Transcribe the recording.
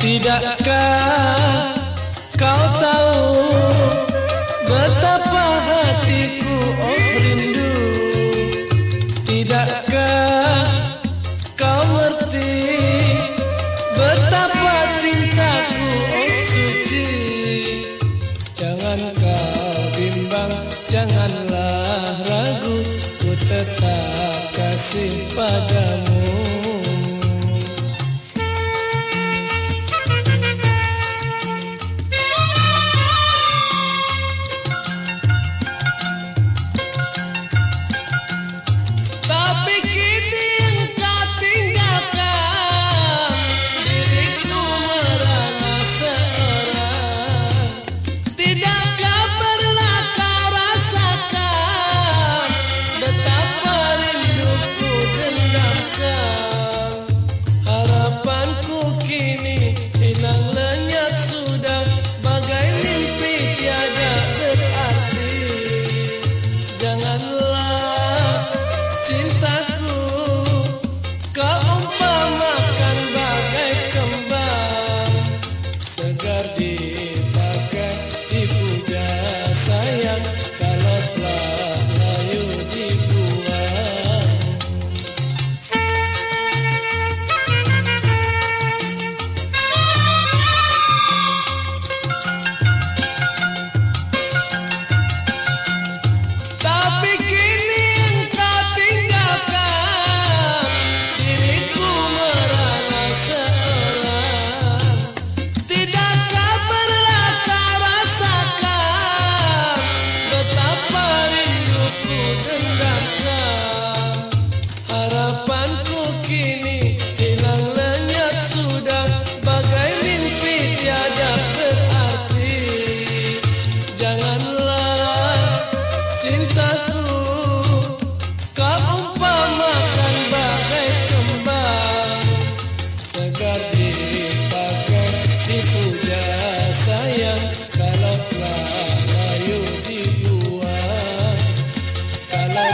Tidakkah kau tahu betapa hatiku oh rindu? Tidakkah kau mengerti betapa cintaku oh suci? Jangan kau bimbang, janganlah ragu Ku tetap kasih padamu Gardi. kini hilang lenyap sudah bagai mimpi tiada berarti. Janganlah cintaku kau umpamakan bagai kembang. Segar dipakai dipuja sayang kalau layu dibuang. Kalau